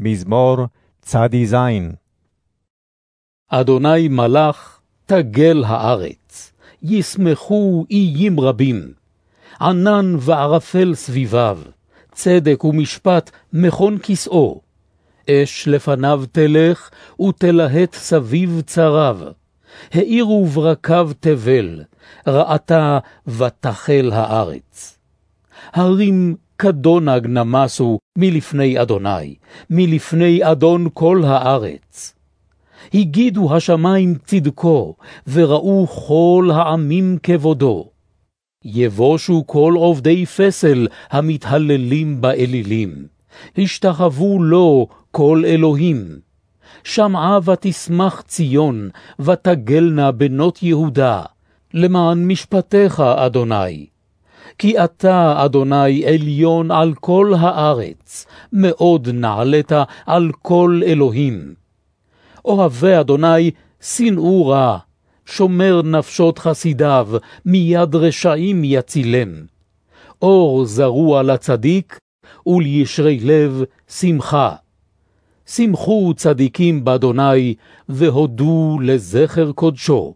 מזמור צ"ז. אדוני מלך, תגל הארץ, ישמחו איים רבים. ענן וערפל סביביו, צדק ומשפט מכון כסאו. אש לפניו תלך, ותלהט סביב צריו. האירו ברקיו תבל, ראתה ותחל הארץ. הרים כדונג נמסו מלפני אדוני, מלפני אדון כל הארץ. הגידו השמיים צדקו, וראו כל העמים כבודו. יבושו כל עובדי פסל המתהללים באלילים, השתחוו לו כל אלוהים. שמעה ותשמח ציון, ותגלנה בנות יהודה, למען משפטיך, אדוני. כי אתה, אדוני, עליון על כל הארץ, מאוד נעלית על כל אלוהים. אוהבי אדוני, שנאו רע, שומר נפשות חסידיו, מיד רשעים יצילם. אור זרוע לצדיק, ולישרי לב שמחה. שמחו צדיקים באדוני, והודו לזכר קודשו.